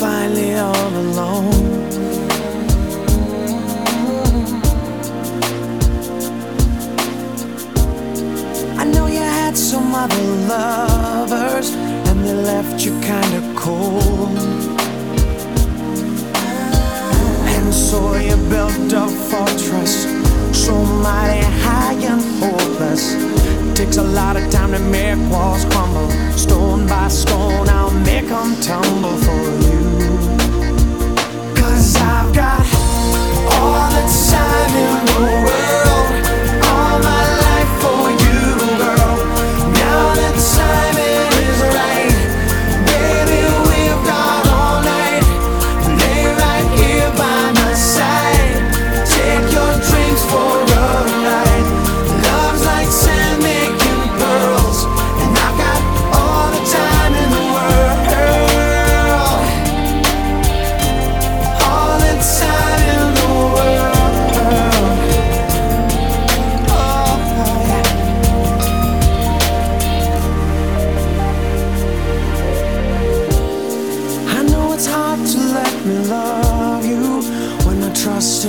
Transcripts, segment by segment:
finally all alone. I know you had some other lovers, and they left you kinda cold. And so you built a fortress, so mighty high and hopeless. Takes a lot of time to make walls crumble. Stone by stone, I'll make them tumble for you.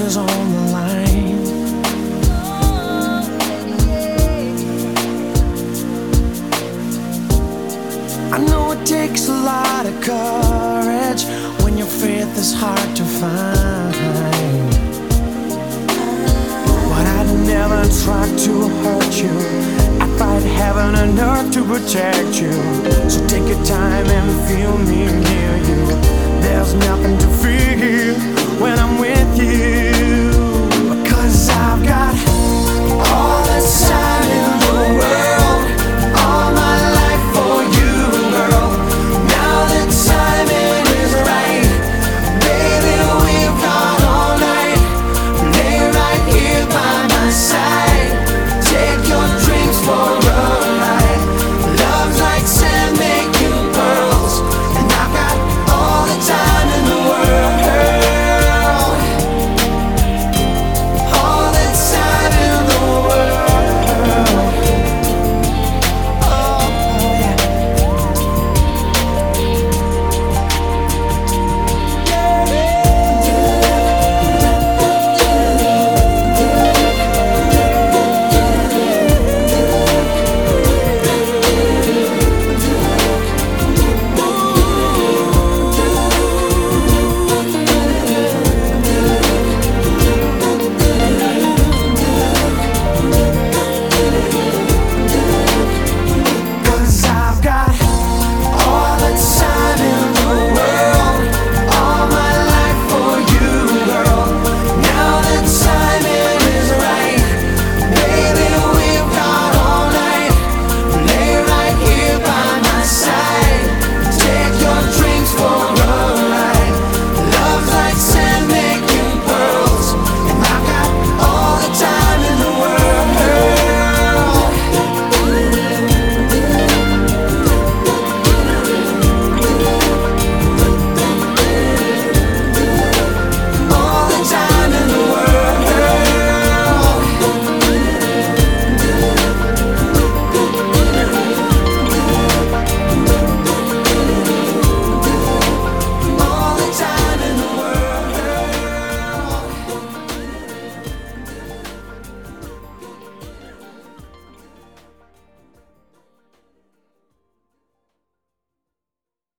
Is on the line. I know it takes a lot of courage when your faith is hard to find. But I'd never try to hurt you. I fight heaven and earth to protect you. So take your time